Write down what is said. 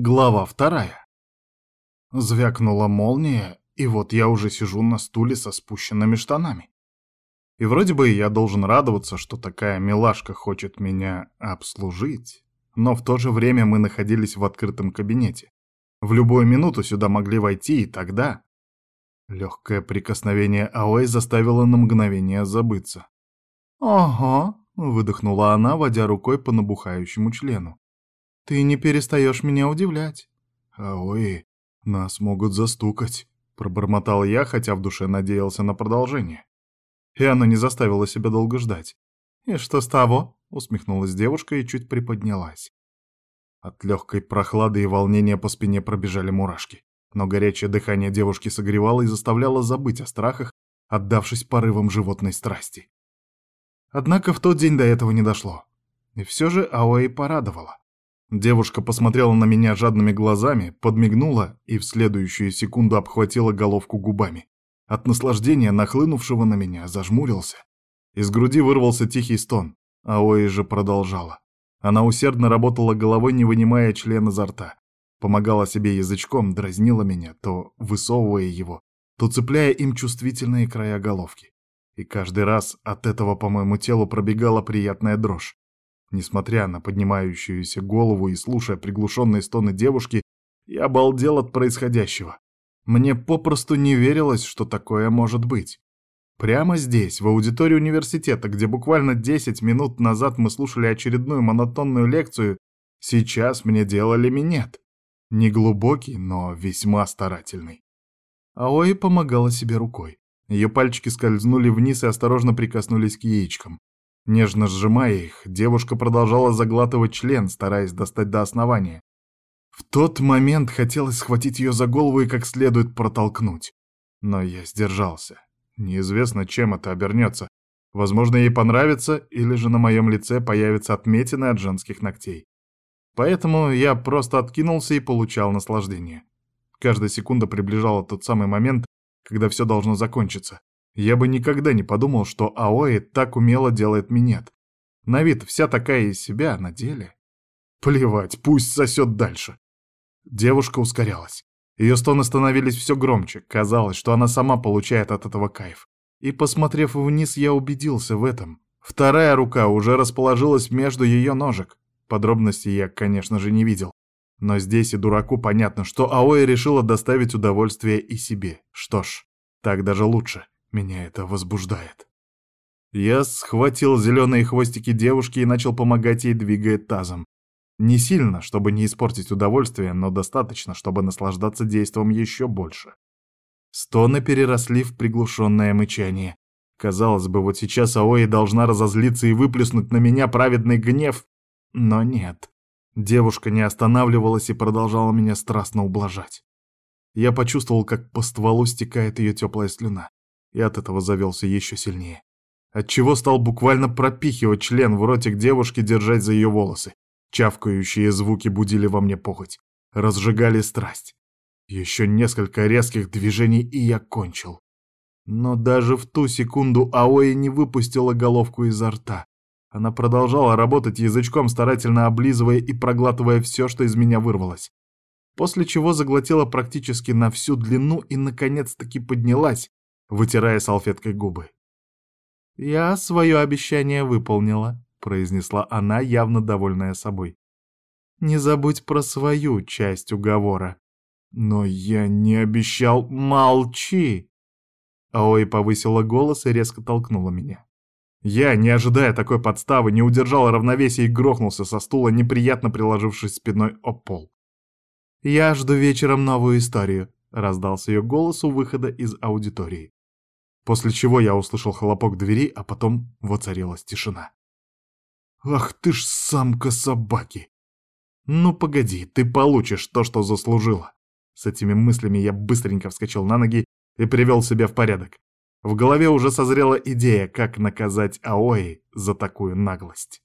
Глава вторая. Звякнула молния, и вот я уже сижу на стуле со спущенными штанами. И вроде бы я должен радоваться, что такая милашка хочет меня обслужить, но в то же время мы находились в открытом кабинете. В любую минуту сюда могли войти, и тогда... Легкое прикосновение Аой заставило на мгновение забыться. «Ого!» — выдохнула она, водя рукой по набухающему члену. Ты не перестаешь меня удивлять. Ой, нас могут застукать, пробормотал я, хотя в душе надеялся на продолжение. И оно не заставило себя долго ждать. И что с того? усмехнулась девушка и чуть приподнялась. От легкой прохлады и волнения по спине пробежали мурашки. Но горячее дыхание девушки согревало и заставляло забыть о страхах, отдавшись порывам животной страсти. Однако в тот день до этого не дошло. И все же Аои порадовала. Девушка посмотрела на меня жадными глазами, подмигнула и в следующую секунду обхватила головку губами. От наслаждения, нахлынувшего на меня, зажмурился. Из груди вырвался тихий стон, а Ои же продолжала. Она усердно работала головой, не вынимая член изо рта. Помогала себе язычком, дразнила меня, то высовывая его, то цепляя им чувствительные края головки. И каждый раз от этого по моему телу пробегала приятная дрожь. Несмотря на поднимающуюся голову и слушая приглушенные стоны девушки, я обалдел от происходящего. Мне попросту не верилось, что такое может быть. Прямо здесь, в аудитории университета, где буквально 10 минут назад мы слушали очередную монотонную лекцию, сейчас мне делали минет. Неглубокий, но весьма старательный. Аои помогала себе рукой. Ее пальчики скользнули вниз и осторожно прикоснулись к яичкам. Нежно сжимая их, девушка продолжала заглатывать член, стараясь достать до основания. В тот момент хотелось схватить ее за голову и как следует протолкнуть. Но я сдержался. Неизвестно, чем это обернется. Возможно, ей понравится, или же на моем лице появятся отметины от женских ногтей. Поэтому я просто откинулся и получал наслаждение. Каждая секунда приближала тот самый момент, когда все должно закончиться. Я бы никогда не подумал, что Аои так умело делает минет. На вид вся такая из себя, на деле... Плевать, пусть сосет дальше. Девушка ускорялась. Ее стоны становились все громче. Казалось, что она сама получает от этого кайф. И, посмотрев вниз, я убедился в этом. Вторая рука уже расположилась между ее ножек. Подробностей я, конечно же, не видел. Но здесь и дураку понятно, что Аои решила доставить удовольствие и себе. Что ж, так даже лучше. Меня это возбуждает. Я схватил зеленые хвостики девушки и начал помогать ей, двигая тазом. Не сильно, чтобы не испортить удовольствие, но достаточно, чтобы наслаждаться действом еще больше. Стоны переросли в приглушенное мычание. Казалось бы, вот сейчас Аои должна разозлиться и выплеснуть на меня праведный гнев, но нет. Девушка не останавливалась и продолжала меня страстно ублажать. Я почувствовал, как по стволу стекает ее теплая слюна и от этого завелся еще сильнее. Отчего стал буквально пропихивать член в ротик девушки, держать за ее волосы. Чавкающие звуки будили во мне похоть, разжигали страсть. Еще несколько резких движений, и я кончил. Но даже в ту секунду Аои не выпустила головку изо рта. Она продолжала работать язычком, старательно облизывая и проглатывая все, что из меня вырвалось. После чего заглотила практически на всю длину и, наконец-таки, поднялась, вытирая салфеткой губы. «Я свое обещание выполнила», — произнесла она, явно довольная собой. «Не забудь про свою часть уговора». «Но я не обещал...» «Молчи!» Аои повысила голос и резко толкнула меня. Я, не ожидая такой подставы, не удержал равновесия и грохнулся со стула, неприятно приложившись спиной о пол. «Я жду вечером новую историю», — раздался ее голос у выхода из аудитории после чего я услышал хлопок двери, а потом воцарилась тишина. «Ах ты ж самка собаки!» «Ну погоди, ты получишь то, что заслужила!» С этими мыслями я быстренько вскочил на ноги и привел себя в порядок. В голове уже созрела идея, как наказать Аои за такую наглость.